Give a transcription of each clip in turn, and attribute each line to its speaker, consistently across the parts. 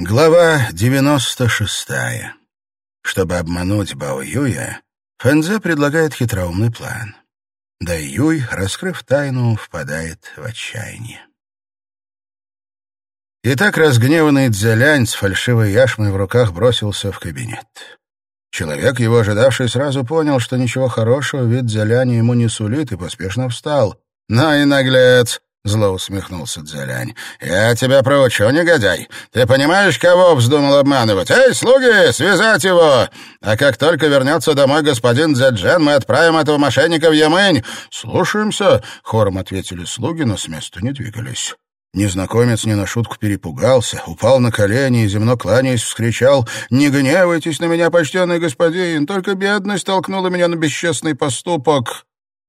Speaker 1: Глава 96. Чтобы обмануть Бао Юя, Фэнзе предлагает хитроумный план. Да Юй, раскрыв тайну, впадает в отчаяние. Итак, разгневанный Цзялянь с фальшивой яшмой в руках бросился в кабинет. Человек, его ожидавший, сразу понял, что ничего хорошего вид Цзяляня ему не сулит, и поспешно встал. «Ну и наглец! — зло усмехнулся Дзялянь. «Я тебя проучу, негодяй. Ты понимаешь, кого вздумал обманывать? Эй, слуги, связать его! А как только вернется домой господин Дзяджен, мы отправим этого мошенника в Ямынь». «Слушаемся», — хором ответили слуги, но с места не двигались. Незнакомец не на шутку перепугался, упал на колени и, земно кланяясь, вскричал «Не гневайтесь на меня, почтенный господин, только бедность толкнула меня на бесчестный поступок».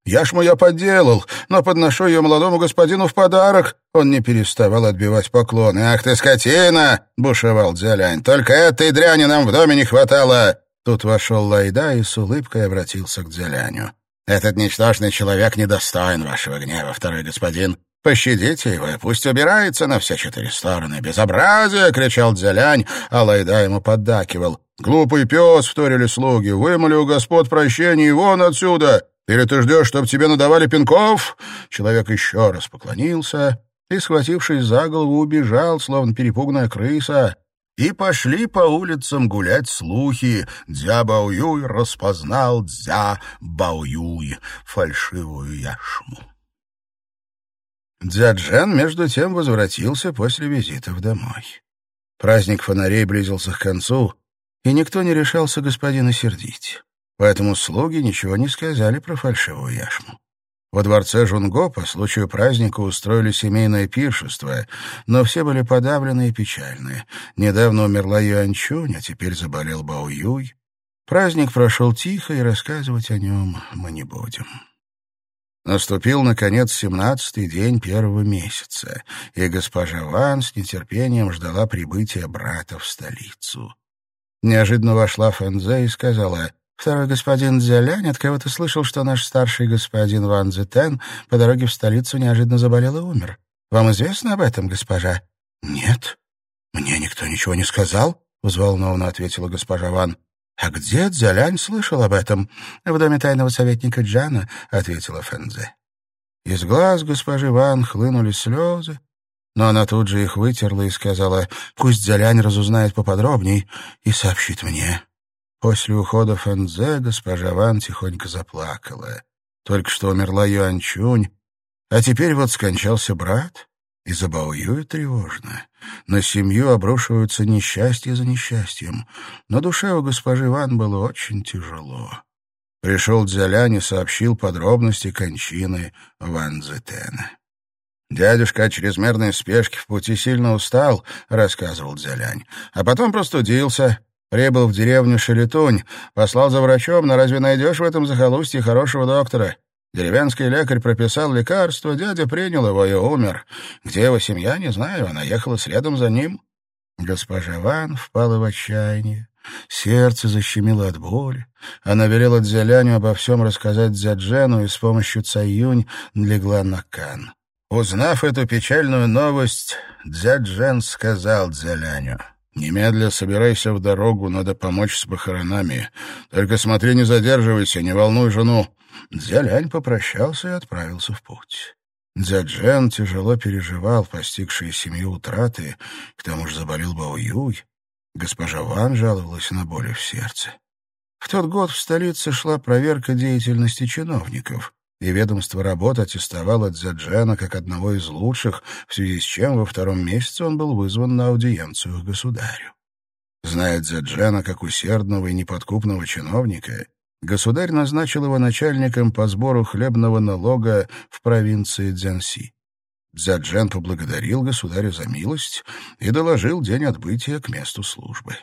Speaker 1: Я подделал, но подношу ее молодому господину в подарок». Он не переставал отбивать поклоны. «Ах ты, скотина!» — бушевал Дзялянь. «Только этой дряни нам в доме не хватало!» Тут вошел Лайда и с улыбкой обратился к Дзяляню. «Этот ничтожный человек недостоин вашего гнева, второй господин. Пощадите его и пусть убирается на все четыре стороны. Безобразие!» — кричал Дзялянь, а Лайда ему поддакивал. «Глупый пес!» — вторили слуги. «Вымоли у господ прощения и вон отсюда!» Или ты ждешь, чтобы тебе надавали пинков?» Человек еще раз поклонился и, схватившись за голову, убежал, словно перепуганная крыса. И пошли по улицам гулять слухи. Дзя Баоюй распознал Дзя Баоюй, фальшивую яшму. Дзя Джен, между тем, возвратился после визитов домой. Праздник фонарей близился к концу, и никто не решался господина сердить. Поэтому слуги ничего не сказали про фальшивую яшму. Во дворце Жунго по случаю праздника устроили семейное пиршество, но все были подавлены и печальны. Недавно умерла Юанчунь, а теперь заболел Бао Юй. Праздник прошел тихо, и рассказывать о нем мы не будем. Наступил, наконец, семнадцатый день первого месяца, и госпожа Ван с нетерпением ждала прибытия брата в столицу. Неожиданно вошла Фэнзе и сказала — Второй господин Дзялянь от кого-то слышал, что наш старший господин Ван Зетен по дороге в столицу неожиданно заболел и умер. Вам известно об этом, госпожа? — Нет. Мне никто ничего не сказал, — взволнованно ответила госпожа Ван. — А где Дзялянь слышал об этом? — В доме тайного советника Джана, — ответила Фэнзе. Из глаз госпожи Ван хлынули слезы, но она тут же их вытерла и сказала, «Пусть Дзялянь разузнает поподробней и сообщит мне». После ухода Фэнзе госпожа Ван тихонько заплакала. Только что умерла Юанчунь, а теперь вот скончался брат, и за Баоюя тревожно. На семью обрушиваются несчастье за несчастьем. На душе у госпожи Ван было очень тяжело. Пришел Дзялянь и сообщил подробности кончины Ван Зетена. «Дядюшка от чрезмерной спешки в пути сильно устал», — рассказывал Дзялянь, «а потом простудился, Прибыл в деревню Шелетунь, послал за врачом, но разве найдешь в этом захолустье хорошего доктора? Деревенский лекарь прописал лекарство, дядя принял его и умер. Где его семья, не знаю, она ехала следом за ним. Госпожа Ван впала в отчаяние. Сердце защемило от боли. Она велела Дзяляню обо всем рассказать Дзяджену и с помощью Цаюнь легла на кан. Узнав эту печальную новость, Дзяджен сказал Дзяляню — Немедля собирайся в дорогу, надо помочь с похоронами. Только смотри, не задерживайся, не волнуй жену». Дзялянь попрощался и отправился в путь. Дзяджен тяжело переживал постигшие семью утраты, к тому же заболел Бао Юй. Госпожа Ван жаловалась на боли в сердце. В тот год в столице шла проверка деятельности чиновников и ведомство работ аттестовало Дзяджена как одного из лучших, в связи с чем во втором месяце он был вызван на аудиенцию к государю. Зная Дзяджена как усердного и неподкупного чиновника, государь назначил его начальником по сбору хлебного налога в провинции Дзянси. Дзяджен поблагодарил государя за милость и доложил день отбытия к месту службы.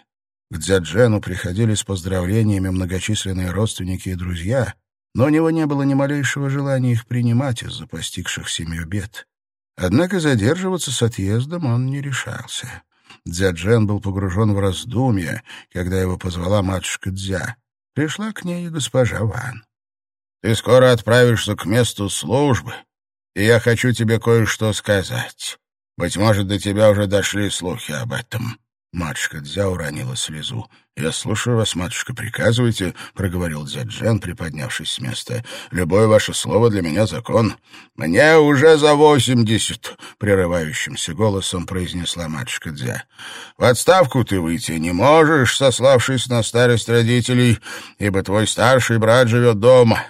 Speaker 1: К Дзяджену приходили с поздравлениями многочисленные родственники и друзья, но у него не было ни малейшего желания их принимать из-за постигших семью бед. Однако задерживаться с отъездом он не решался. Дзяджен был погружен в раздумья, когда его позвала матушка Дзя. Пришла к ней госпожа Ван. — Ты скоро отправишься к месту службы, и я хочу тебе кое-что сказать. Быть может, до тебя уже дошли слухи об этом. Матушка Дзя уронила слезу. «Я слушаю вас, матушка, приказывайте», — проговорил дядь Джен, приподнявшись с места. «Любое ваше слово для меня закон». «Мне уже за восемьдесят», — прерывающимся голосом произнесла матушка Дзя. «В отставку ты выйти не можешь, сославшись на старость родителей, ибо твой старший брат живет дома.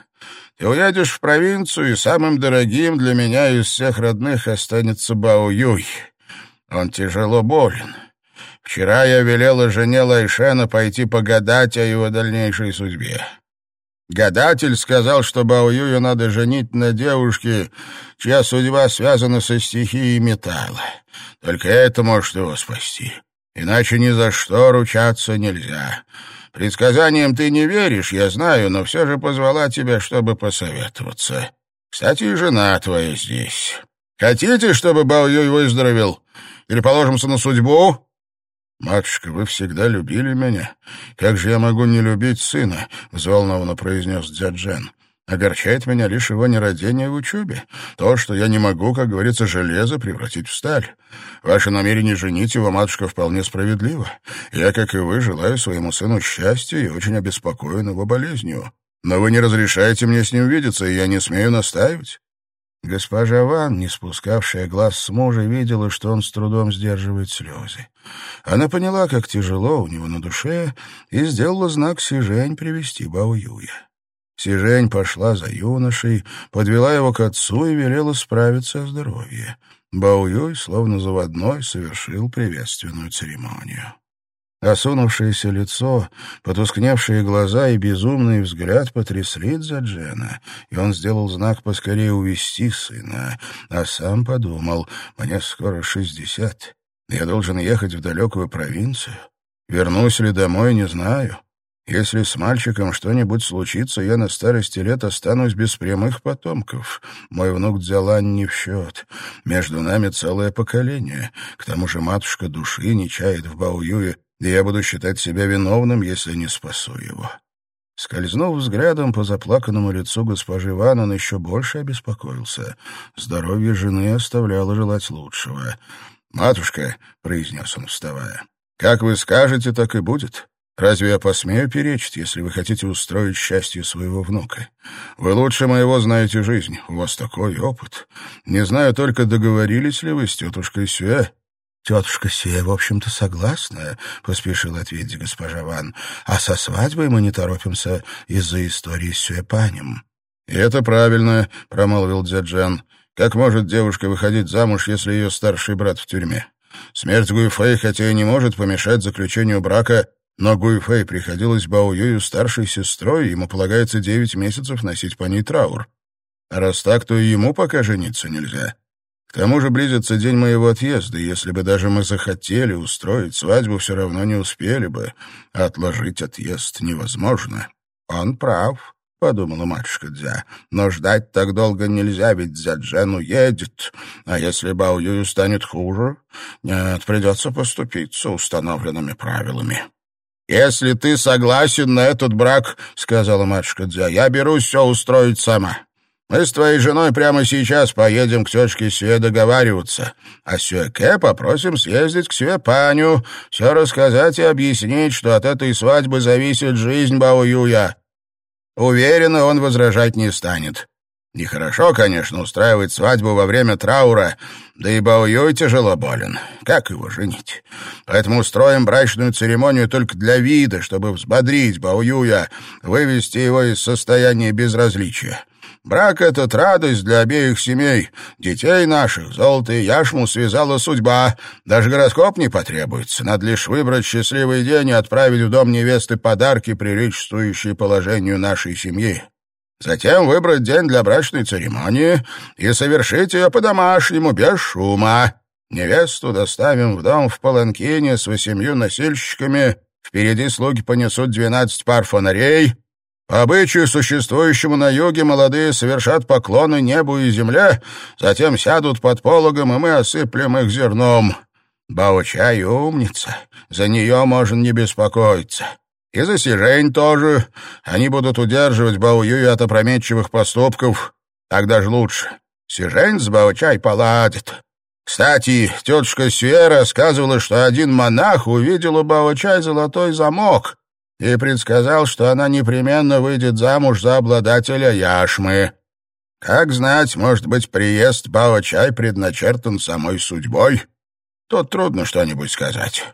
Speaker 1: Ты уедешь в провинцию, и самым дорогим для меня из всех родных останется Бао Юй. Он тяжело болен». Вчера я велела жене Лайшена пойти погадать о его дальнейшей судьбе. Гадатель сказал, что Баоюю надо женить на девушке, чья судьба связана со стихией металла. Только это может его спасти. Иначе ни за что ручаться нельзя. Предсказаниям ты не веришь, я знаю, но все же позвала тебя, чтобы посоветоваться. Кстати, и жена твоя здесь. Хотите, чтобы Баоюй выздоровел? Или положимся на судьбу?» «Матушка, вы всегда любили меня. Как же я могу не любить сына?» — взволнованно произнес Дзяджен. «Огорчает меня лишь его нерадение в учебе. То, что я не могу, как говорится, железо превратить в сталь. Ваше намерение женить его, матушка, вполне справедливо. Я, как и вы, желаю своему сыну счастья и очень обеспокоен его болезнью. Но вы не разрешаете мне с ним видеться, и я не смею настаивать. Госпожа Ван, не спускавшая глаз с мужа, видела, что он с трудом сдерживает слезы. Она поняла, как тяжело у него на душе, и сделала знак Сижень привести Бао Юя. Сижень пошла за юношей, подвела его к отцу и велела справиться о здоровье. Бао Юй, словно заводной, совершил приветственную церемонию. Осунувшееся лицо, потускневшие глаза и безумный взгляд потрясли Дзаджена, и он сделал знак поскорее увести сына, а сам подумал, мне скоро шестьдесят, я должен ехать в далекую провинцию. Вернусь ли домой, не знаю. Если с мальчиком что-нибудь случится, я на старости лет останусь без прямых потомков. Мой внук Дзялань не в счет. Между нами целое поколение. К тому же матушка души не чает в Баоюе и я буду считать себя виновным, если не спасу его». Скользнув взглядом по заплаканному лицу госпожи Ван, он еще больше обеспокоился. Здоровье жены оставляло желать лучшего. «Матушка», — произнес он, вставая, — «как вы скажете, так и будет. Разве я посмею перечить, если вы хотите устроить счастье своего внука? Вы лучше моего знаете жизнь, у вас такой опыт. Не знаю только, договорились ли вы с тетушкой Сюэ, «Тетушка Сея, в общем-то, согласна», — поспешила ответить госпожа Ван. «А со свадьбой мы не торопимся из-за истории с Сюэпанем». «И это правильно», — промолвил Дзяджан. «Как может девушка выходить замуж, если ее старший брат в тюрьме? Смерть Гуйфэй хотя и не может помешать заключению брака, но Гуйфэй приходилось Бао Юю старшей сестрой, ему полагается девять месяцев носить по ней траур. А раз так, то и ему пока жениться нельзя». К тому же близится день моего отъезда, если бы даже мы захотели устроить свадьбу, все равно не успели бы. Отложить отъезд невозможно. Он прав, — подумала матушка Дзя. Но ждать так долго нельзя, ведь Дзяджен уедет. А если Бао Юю станет хуже? Нет, придется поступиться установленными правилами. «Если ты согласен на этот брак, — сказала матушка Дзя, — я берусь все устроить сама. Мы с твоей женой прямо сейчас поедем к тетушке Сюэ договариваться, а Сюэке попросим съездить к Сюэпаню, все рассказать и объяснить, что от этой свадьбы зависит жизнь Бао Юя. Уверена, он возражать не станет. Нехорошо, конечно, устраивать свадьбу во время траура, да и Бао Юй тяжело болен. Как его женить? Поэтому устроим брачную церемонию только для вида, чтобы взбодрить Бао Юя, вывести его из состояния безразличия. Брак этот радость для обеих семей. Детей наших золото и яшму связала судьба. Даже гороскоп не потребуется. Надо лишь выбрать счастливый день и отправить в дом невесты подарки, приличествующие положению нашей семьи. Затем выбрать день для брачной церемонии и совершить ее по-домашнему, без шума. Невесту доставим в дом в Паланкине с восемью носильщиками. Впереди слуги понесут двенадцать пар фонарей, по обычаю, существующему на юге, молодые совершат поклоны небу и земле, затем сядут под пологом, и мы осыплем их зерном. Баучай умница, за нее можно не беспокоиться. И за Сижень тоже. Они будут удерживать Баую от опрометчивых поступков. Так даже лучше. Сижень с Баучай поладит. Кстати, тетушка Сюэ рассказывала, что один монах увидел у Бао-Чай золотой замок и предсказал, что она непременно выйдет замуж за обладателя яшмы. Как знать, может быть, приезд Бао-Чай предначертан самой судьбой? Тут трудно что-нибудь сказать.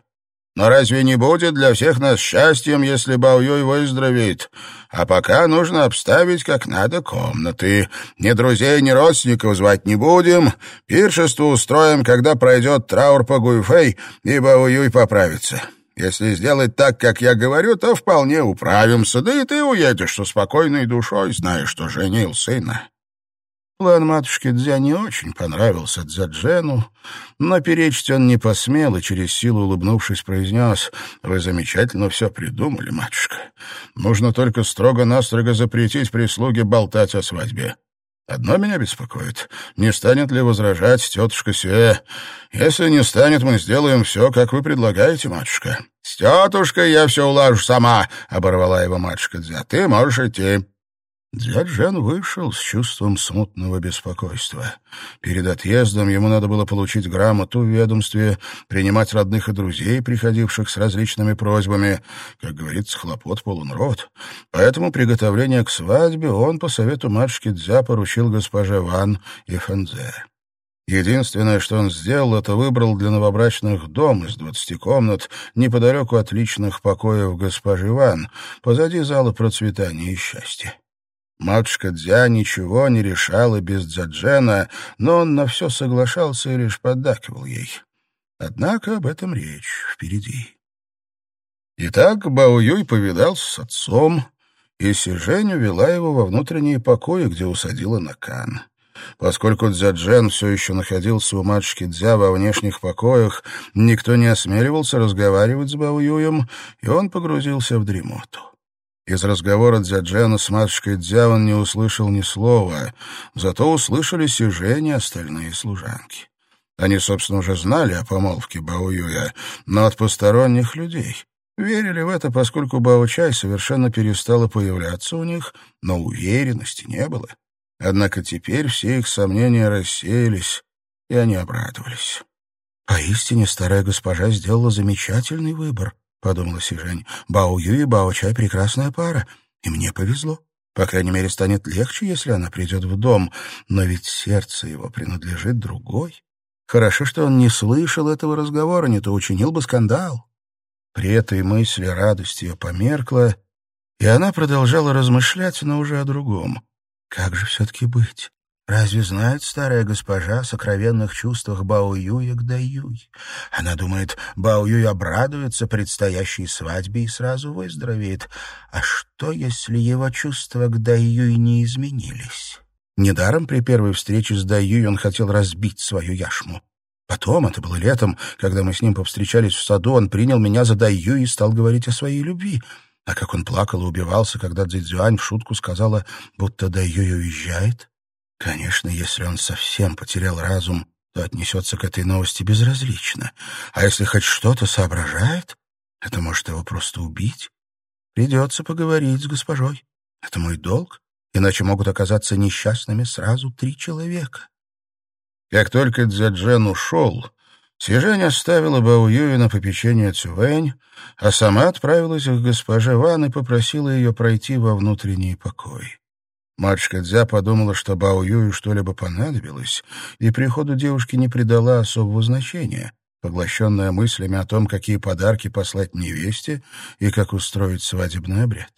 Speaker 1: Но разве не будет для всех нас счастьем, если Бао-Юй выздоровеет? А пока нужно обставить как надо комнаты. Ни друзей, ни родственников звать не будем. Пиршество устроим, когда пройдет траур по Гуйфэй, и Бао-Юй поправится. Если сделать так, как я говорю, то вполне управимся, да и ты уедешь со спокойной душой, зная, что женил сына. План матушки Дзя не очень понравился Дзяджену, но перечить он не посмел и через силу улыбнувшись произнес «Вы замечательно все придумали, матушка. Нужно только строго-настрого запретить прислуге болтать о свадьбе. Одно меня беспокоит. Не станет ли возражать тетушка Сюэ? Если не станет, мы сделаем все, как вы предлагаете, матушка». «С тетушкой я все улажу сама», — оборвала его матушка Дзя. «Ты можешь идти». Дзяджан вышел с чувством смутного беспокойства. Перед отъездом ему надо было получить грамоту в ведомстве, принимать родных и друзей, приходивших с различными просьбами. Как говорится, хлопот полон рот. Поэтому приготовление к свадьбе он по совету матушки Дзя поручил госпоже Ван и Фэнзе. Единственное, что он сделал, это выбрал для новобрачных дом из двадцати комнат неподалеку от личных покоев госпожи Ван, позади зала процветания и счастья. Матушка Дзя ничего не решала без Дзяджена, но он на все соглашался и лишь поддакивал ей. Однако об этом речь впереди. Итак, Бао Юй повидался с отцом, и Сижень увела его во внутренние покои, где усадила на кан. Поскольку Дзяджен все еще находился у матушки Дзя во внешних покоях, никто не осмеливался разговаривать с Бао Юем, и он погрузился в дремоту. Из разговора Дзяджена с матушкой Дзя он не услышал ни слова, зато услышали и остальные служанки. Они, собственно, уже знали о помолвке Баоюя, но от посторонних людей. Верили в это, поскольку Бао-чай совершенно перестала появляться у них, но уверенности не было. Однако теперь все их сомнения рассеялись, и они обрадовались. Поистине старая госпожа сделала замечательный выбор. — подумала Сижень. «Бао Ю и Бао Чай — прекрасная пара, и мне повезло. По крайней мере, станет легче, если она придет в дом, но ведь сердце его принадлежит другой. Хорошо, что он не слышал этого разговора, не то учинил бы скандал». При этой мысли радость ее померкла, и она продолжала размышлять, но уже о другом. «Как же все-таки быть? Разве знает старая госпожа о сокровенных чувствах Бао Юя к Даюй? Она думает, Бао Юй обрадуется предстоящей свадьбе и сразу выздоровеет. А что, если его чувства к Даюй не изменились? Недаром при первой встрече с Даюй он хотел разбить свою яшму. Потом, это было летом, когда мы с ним повстречались в саду, он принял меня за Даю и стал говорить о своей любви. А как он плакал и убивался, когда Цзюань в шутку сказала, будто Даюй уезжает. Конечно, если он совсем потерял разум, то отнесется к этой новости безразлично. А если хоть что-то соображает, это может его просто убить. Придется поговорить с госпожой. Это мой долг, иначе могут оказаться несчастными сразу три человека. Как только Дзяджен ушел, Сижень оставила Баоюю на попечение Цювэнь, а сама отправилась к госпоже Ван и попросила ее пройти во внутренний покой. Матушка Дзя подумала, что Бао Юю что-либо понадобилось, и приходу девушки не придала особого значения, поглощенная мыслями о том, какие подарки послать невесте и как устроить свадебный обряд.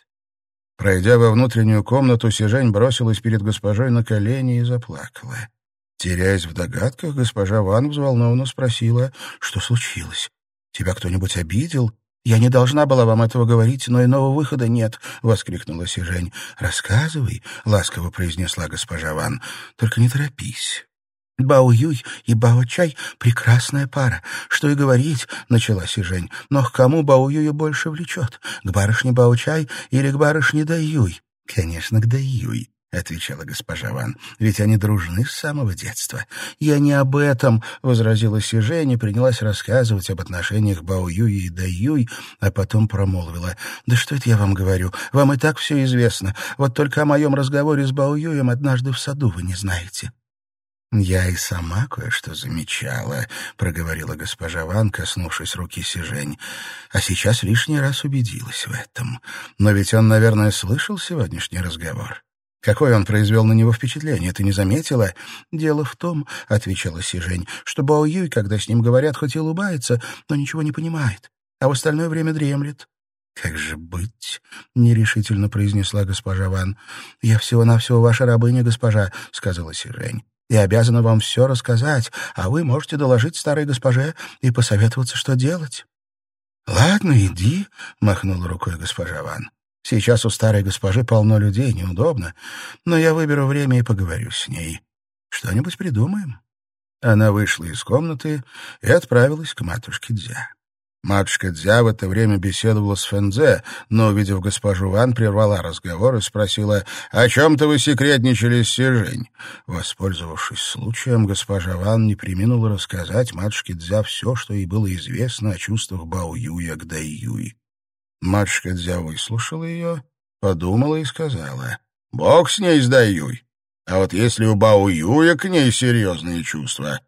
Speaker 1: Пройдя во внутреннюю комнату, Сижень бросилась перед госпожой на колени и заплакала. Теряясь в догадках, госпожа Ван взволнованно спросила, что случилось. «Тебя кто-нибудь обидел «Я не должна была вам этого говорить, но иного выхода нет», — воскликнула Сижень. «Рассказывай», — ласково произнесла госпожа Ван, — «только не торопись». «Бао Юй и Бао Чай — прекрасная пара. Что и говорить, — начала Сижень, — но к кому Бао Юя больше влечет? К барышне Бао Чай или к барышне Дай Юй?» «Конечно, к Дай Юй», — отвечала госпожа Ван. — Ведь они дружны с самого детства. — Я не об этом, — возразила Сижень и принялась рассказывать об отношениях Бао Юи и Даюй, а потом промолвила. — Да что это я вам говорю? Вам и так все известно. Вот только о моем разговоре с Бао Юем однажды в саду вы не знаете. «Я и сама кое-что замечала», — проговорила госпожа Ван, коснувшись руки Сижень. «А сейчас лишний раз убедилась в этом. Но ведь он, наверное, слышал сегодняшний разговор. Какое он произвел на него впечатление, ты не заметила? Дело в том, — отвечала Сижень, — что Бао Юй, когда с ним говорят, хоть и улыбается, но ничего не понимает, а в остальное время дремлет. «Как же быть?» — нерешительно произнесла госпожа Ван. «Я всего-навсего ваша рабыня, госпожа», — сказала Сижень и обязана вам все рассказать, а вы можете доложить старой госпоже и посоветоваться, что делать». «Ладно, иди», — махнула рукой госпожа Ван. «Сейчас у старой госпожи полно людей, неудобно, но я выберу время и поговорю с ней. Что-нибудь придумаем». Она вышла из комнаты и отправилась к матушке Дзя. Матушка Дзя в это время беседовала с Фэнзе, но, увидев госпожу Ван, прервала разговор и спросила, «О чем-то вы секретничали с Сижень?» Воспользовавшись случаем, госпожа Ван не приминула рассказать матушке Дзя все, что ей было известно о чувствах Бао Юя к Дай Юй. Матушка Дзя выслушала ее, подумала и сказала, «Бог с ней с Дай Юй. А вот если у Бао Юя к ней серьезные чувства,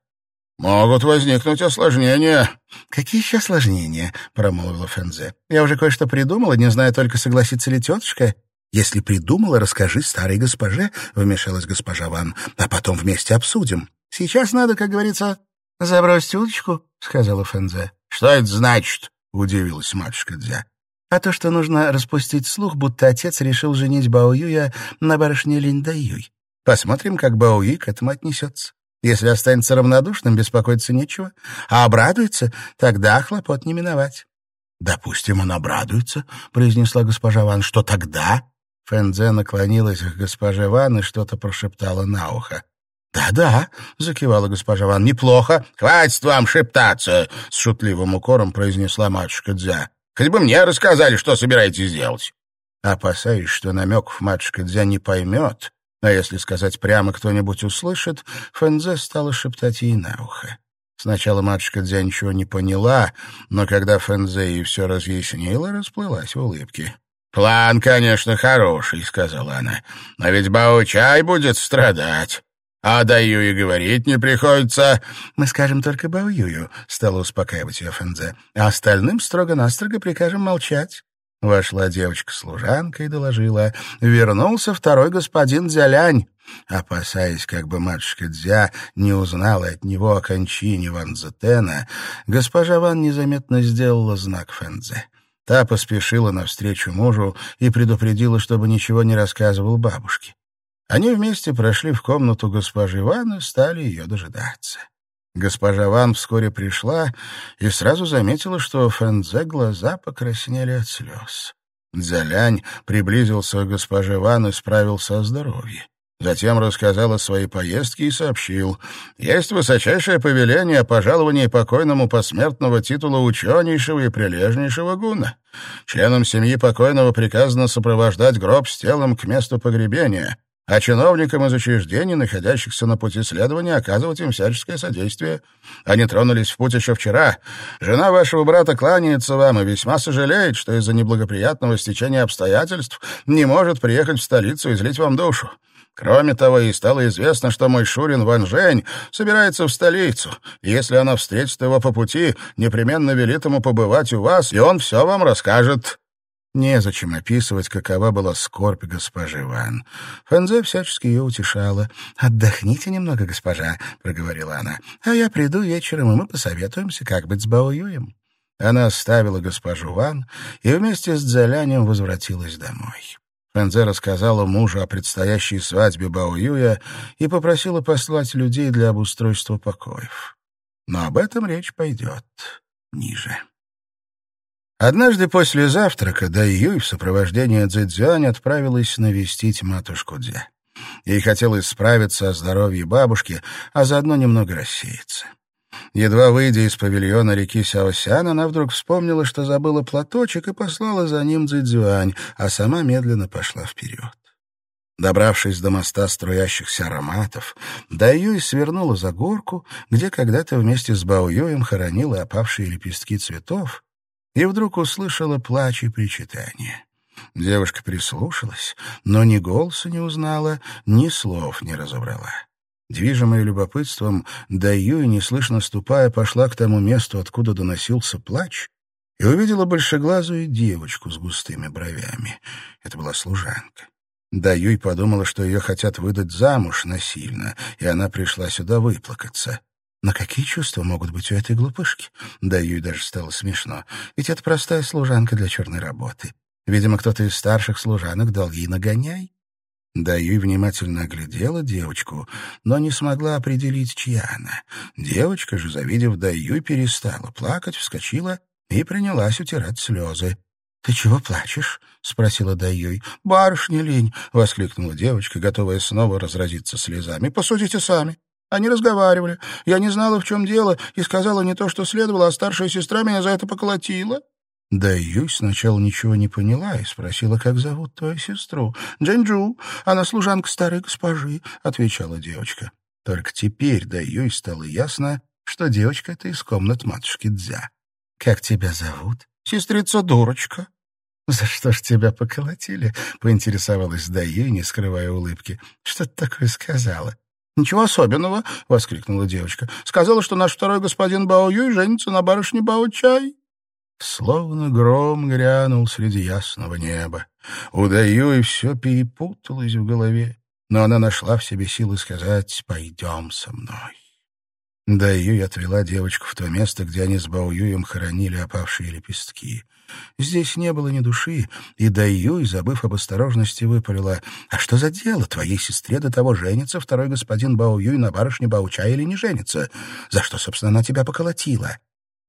Speaker 1: «Могут возникнуть осложнения». «Какие еще осложнения?» — промолвила Фензе. «Я уже кое-что придумала, не знаю только, согласится ли тетушка». «Если придумала, расскажи старой госпоже», — вмешалась госпожа Ван, «а потом вместе обсудим. Сейчас надо, как говорится, забросить удочку», — сказала Фензе.
Speaker 2: «Что это значит?» — удивилась матушка Дзя.
Speaker 1: «А то, что нужно распустить слух, будто отец решил женить Бао Юя на барышне Линь Юй. Посмотрим, как Бао Юй к этому отнесется». Если останется равнодушным, беспокоиться нечего. А обрадуется, тогда хлопот не миновать. — Допустим, он обрадуется, — произнесла госпожа Ван. — Что тогда? Фэнзе наклонилась к госпоже Ван и что-то прошептала на ухо. «Да-да», — закивала госпожа Ван, — «неплохо.
Speaker 2: Хватит вам шептаться», — с шутливым укором произнесла матушка Дзя. «Хоть бы мне рассказали, что собираетесь делать».
Speaker 1: Опасаясь, что намеков матушка Дзя не поймет, а если сказать прямо, кто-нибудь услышит, Фэнзе стала шептать ей на ухо. Сначала матушка Дзя ничего не поняла, но когда Фэнзе ей все разъяснила, расплылась в улыбке.
Speaker 2: «План, конечно, хороший», — сказала она, — «но ведь Баучай будет страдать». «А Даю и говорить не приходится».
Speaker 1: «Мы скажем только Баоюю», — стала успокаивать ее Фэнзе. «А остальным строго-настрого прикажем молчать». Вошла девочка-служанка и доложила. Вернулся второй господин Дзялянь. Опасаясь, как бы матушка Дзя не узнала от него о кончине Ван Зетена, госпожа Ван незаметно сделала знак Фэнзе. Та поспешила навстречу мужу и предупредила, чтобы ничего не рассказывал бабушке. Они вместе прошли в комнату госпожи Ван и стали ее дожидаться. Госпожа Ван вскоре пришла и сразу заметила, что Фэнзе глаза покраснели от слез. Дзялянь приблизился к госпоже Ван и справился о здоровье. Затем рассказал о своей поездке и сообщил. «Есть высочайшее повеление о пожаловании покойному посмертного титула ученейшего и прилежнейшего гуна. Членам семьи покойного приказано сопровождать гроб с телом к месту погребения, а чиновникам из учреждений, находящихся на пути следования, оказывать им всяческое содействие. Они тронулись в путь еще вчера. Жена вашего брата кланяется вам и весьма сожалеет, что из-за неблагоприятного стечения обстоятельств не может приехать в столицу и злить вам душу. Кроме того, ей стало известно, что мой Шурин Ван Жень собирается в столицу. Если она встретит его по пути, непременно велит ему побывать у вас, и он все вам расскажет. Незачем описывать, какова была скорбь госпожи Ван. Фэнзе всячески ее утешала. «Отдохните немного, госпожа», — проговорила она. «А я приду вечером, и мы посоветуемся, как быть с Баоюем». Она оставила госпожу Ван и вместе с Дзялянем возвратилась домой. Фэнзе рассказала мужу о предстоящей свадьбе Баоюя и попросила послать людей для обустройства покоев. Но об этом речь пойдет ниже. Однажды после завтрака Дай Юй в сопровождении Цзэцзюань отправилась навестить матушку Дзя. Ей хотелось справиться о здоровье бабушки, а заодно немного рассеяться. Едва выйдя из павильона реки Сяосян, она вдруг вспомнила, что забыла платочек и послала за ним Цзэцзюань, а сама медленно пошла вперед. Добравшись до моста струящихся ароматов, Даюй свернула за горку, где когда-то вместе с Баоюем хоронила опавшие лепестки цветов, и вдруг услышала плач и причитание. Девушка прислушалась, но ни голоса не узнала, ни слов не разобрала. Движимая любопытством, Даюй, неслышно ступая, пошла к тому месту, откуда доносился плач, и увидела большеглазую девочку с густыми бровями. Это была служанка. Даюй подумала, что ее хотят выдать замуж насильно, и она пришла сюда выплакаться. Но какие чувства могут быть у этой глупышки? Да ей даже стало смешно. Ведь это простая служанка для черной работы. Видимо, кто-то из старших служанок дал ей нагоняй. Даюй внимательно оглядела девочку, но не смогла определить, чья она. Девочка же, завидев Даюй, перестала плакать, вскочила и принялась утирать слезы. «Ты чего плачешь?» — спросила Даюй. «Барышня лень!» — воскликнула девочка, готовая снова разразиться слезами. «Посудите сами. Они разговаривали. Я не знала, в чем дело, и сказала не то, что следовало, а старшая сестра меня за это поколотила. Да Юй сначала ничего не поняла и спросила, как зовут твою сестру. «Джинджу, она служанка старой госпожи», — отвечала девочка. Только теперь Да Юй стало ясно, что девочка — это из комнат матушки Дзя. «Как тебя зовут?» «Сестрица-дурочка». «За что ж тебя поколотили?» — поинтересовалась Даюй, не скрывая улыбки. «Что ты такое сказала?» «Ничего особенного», — воскликнула девочка. «Сказала, что наш второй господин Бао Юй женится на барышне Бао Чай». Словно гром грянул среди ясного неба. У Даюй все перепуталось в голове, но она нашла в себе силы сказать «пойдем со мной». Даюй отвела девочку в то место, где они с Баоюем хоронили опавшие лепестки. Здесь не было ни души, и Даюй, забыв об осторожности, выпалила. «А что за дело? Твоей сестре до того женится второй господин Баоюй на барышне Бауча или не женится? За что, собственно, она тебя поколотила?»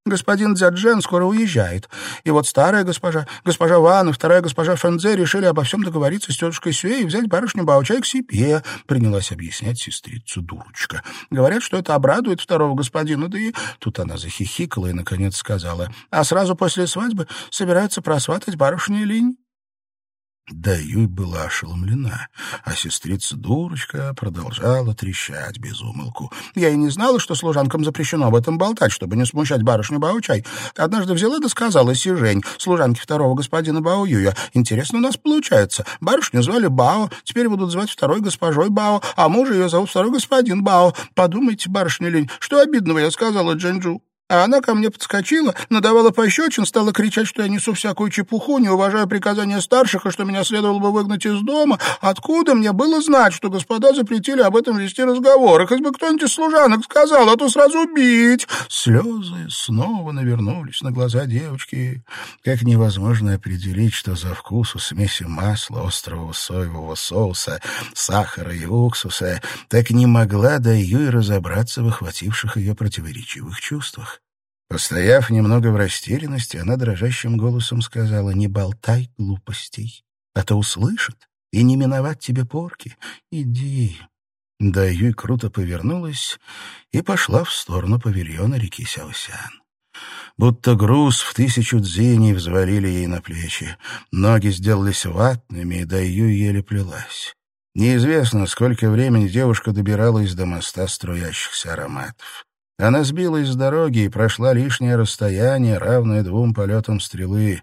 Speaker 1: Господин Дзяджен скоро уезжает. И вот старая госпожа, госпожа Ван и вторая госпожа Фэнзе решили обо всем договориться с тетушкой Сюэ и взять барышню Баучай к себе, — принялась объяснять сестрицу дурочка. Говорят, что это обрадует второго господина, да и... Тут она захихикала и, наконец, сказала, а сразу после свадьбы собирается просватать барышню Линь. Да Юй была ошеломлена, а сестрица-дурочка продолжала трещать без умолку. Я и не знала, что служанкам запрещено об этом болтать, чтобы не смущать барышню Баучай. Однажды взяла да сказала Сижень, служанке второго господина Бао Юя. Интересно у нас получается. Барышню звали Бао, теперь будут звать второй госпожой Бао, а мужа ее зовут второй господин Бао. Подумайте, барышня Лень, что обидного я сказала Джинджу. А она ко мне подскочила, надавала пощечин, стала кричать, что я несу всякую чепуху, не уважаю приказания старших, и что меня следовало бы выгнать из дома. Откуда мне было знать, что господа запретили об этом вести разговоры? Хоть бы кто-нибудь из служанок сказал, а то сразу убить. Слезы снова навернулись на глаза девочки. Как невозможно определить, что за вкус у смеси масла, острого соевого соуса, сахара и уксуса, так не могла да и разобраться в охвативших ее противоречивых чувствах. Постояв немного в растерянности, она дрожащим голосом сказала, «Не болтай глупостей, а то услышат, и не миновать тебе порки. Иди». Да Юй круто повернулась и пошла в сторону павильона реки Сяосян. Будто груз в тысячу дзеней взвалили ей на плечи. Ноги сделались ватными, и Даю еле плелась. Неизвестно, сколько времени девушка добиралась до моста струящихся ароматов. Она сбилась с дороги и прошла лишнее расстояние, равное двум полетам стрелы.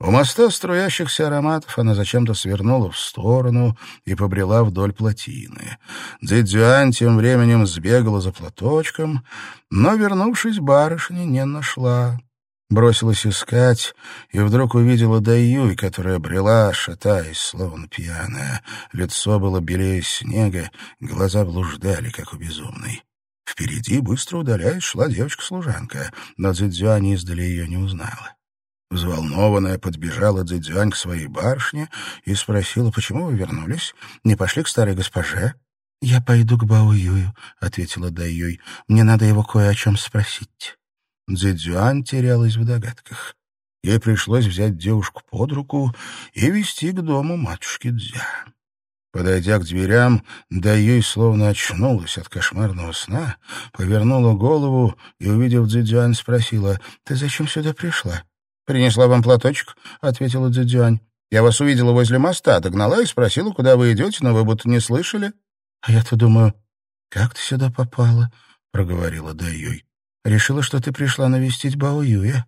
Speaker 1: У моста струящихся ароматов она зачем-то свернула в сторону и побрела вдоль плотины. Дзидзюань тем временем сбегала за платочком, но, вернувшись, барышни не нашла. Бросилась искать и вдруг увидела Даюй, которая брела, шатаясь, словно пьяная. Лицо было белее снега, глаза блуждали, как у безумной. Впереди, быстро удаляясь, шла девочка-служанка, но Цзэцзюань издали ее не узнала. Взволнованная подбежала Цзэцзюань к своей барышне и спросила, почему вы вернулись? Не пошли к старой госпоже? «Я пойду к Бао Юю», — ответила Даюй. «Мне надо его кое о чем спросить». Цзэцзюань терялась в догадках. Ей пришлось взять девушку под руку и вести к дому матушки Дзя. Подойдя к дверям, Даюй словно очнулась от кошмарного сна, повернула голову и, увидев Цзэцзюань, спросила, «Ты зачем сюда пришла?» «Принесла вам платочек», — ответила Цзэцзюань. «Я вас увидела возле моста, догнала и спросила, куда вы идете, но вы будто не слышали». «А я-то думаю, как ты сюда попала?» — проговорила Даюй. «Решила, что ты пришла навестить Бао Юя».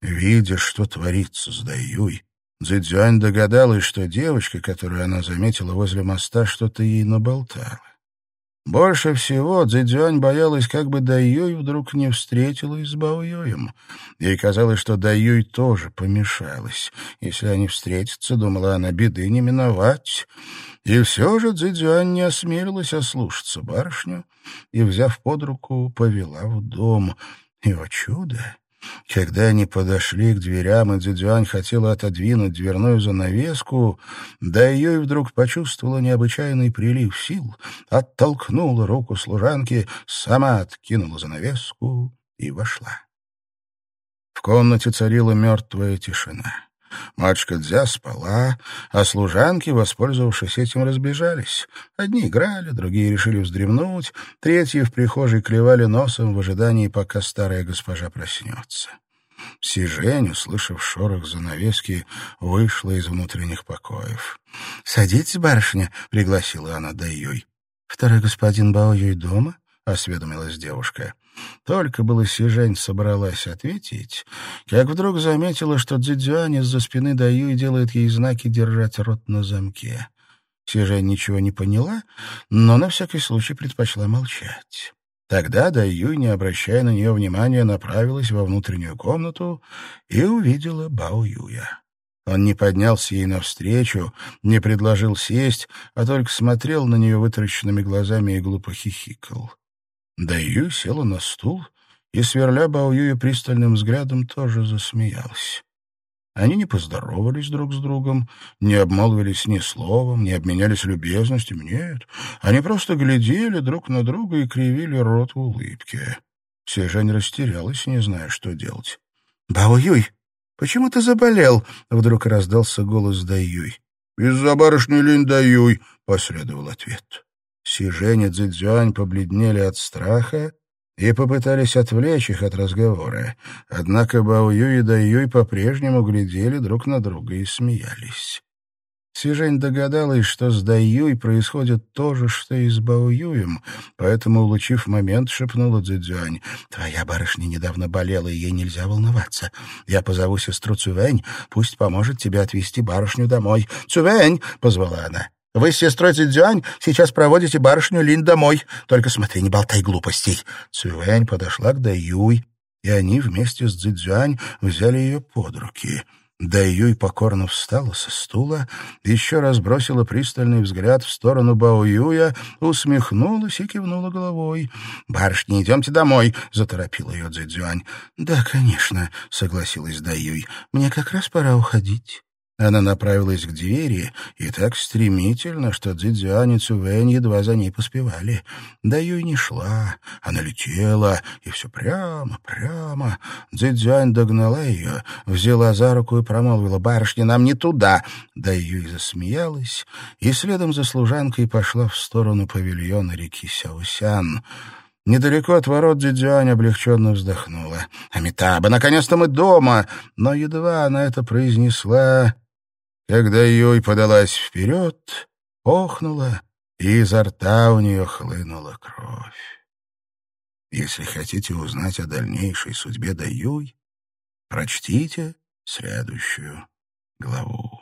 Speaker 1: Видя, что творится с Даюй, Цзэцзюань догадалась, что девочка, которую она заметила возле моста, что-то ей наболтала. Больше всего Цзэцзюань боялась, как бы Даюй вдруг не встретилась с Баоюем. Ей казалось, что Даюй тоже помешалась. Если они встретятся, думала она, беды не миновать. И все же Цзэцзюань не осмелилась ослушаться барышню и, взяв под руку, повела в дом. И, о чудо! Когда они подошли к дверям, и Дзюдзюань хотела отодвинуть дверную занавеску, да ее и вдруг почувствовала необычайный прилив сил, оттолкнула руку служанки, сама откинула занавеску и вошла. В комнате царила мертвая тишина. Матушка Дзя спала, а служанки, воспользовавшись этим, разбежались. Одни играли, другие решили вздремнуть, третьи в прихожей клевали носом в ожидании, пока старая госпожа проснется. Сижень, услышав шорох занавески, вышла из внутренних покоев. — Садитесь, барышня, — пригласила она Даюй. — Второй господин Бао Юй дома? — осведомилась девушка. Только было Сижень собралась ответить, как вдруг заметила, что Цзюань из-за спины Даю и делает ей знаки держать рот на замке. Сижень ничего не поняла, но на всякий случай предпочла молчать. Тогда Даю, не обращая на нее внимания, направилась во внутреннюю комнату и увидела Бао Юя. Он не поднялся ей навстречу, не предложил сесть, а только смотрел на нее вытаращенными глазами и глупо хихикал. Даю села на стул и, сверля Баоюя пристальным взглядом, тоже засмеялась. Они не поздоровались друг с другом, не обмолвились ни словом, не обменялись любезностями, нет. Они просто глядели друг на друга и кривили рот в улыбке. Сежень растерялась, не зная, что делать. — Баоюй, почему ты заболел? — вдруг раздался голос Даюй. — Из-за барышни Линь Даюй, — последовал ответ. Сижень и Цзюань побледнели от страха и попытались отвлечь их от разговора. Однако Бао Юй и Дай Юй по-прежнему глядели друг на друга и смеялись. Сижень догадалась, что с Дай Юй происходит то же, что и с Бао Юем, поэтому, улучив момент, шепнула Цзюань. «Твоя барышня недавно болела, и ей нельзя волноваться. Я позову сестру Цювень, пусть поможет тебе отвезти барышню домой». «Цювень!» — позвала она. Вы с сестрой Цзюань сейчас проводите барышню Лин домой. Только смотри, не болтай глупостей». Цюань подошла к Даюй, и они вместе с Цзюань взяли ее под руки. Даюй покорно встала со стула, еще раз бросила пристальный взгляд в сторону Бао Юя, усмехнулась и кивнула головой. «Барышни, идемте домой», — заторопила ее Цзюань. «Да, конечно», — согласилась Даюй. «Мне как раз пора уходить». Она направилась к двери, и так стремительно, что Цзюань и Цювэнь едва за ней поспевали. Да ее и не шла, она летела, и все прямо, прямо. Цзюань догнала ее, взяла за руку и промолвила, «Барышня, нам не туда!» Да ее и засмеялась, и следом за служанкой пошла в сторону павильона реки Сяосян. Недалеко от ворот Дзюань облегченно вздохнула. «Амитаба, наконец-то мы дома!» Но едва она это произнесла, когда Юй подалась вперед, охнула, и изо рта у нее хлынула кровь. Если хотите узнать о дальнейшей судьбе Даюй, прочтите следующую главу.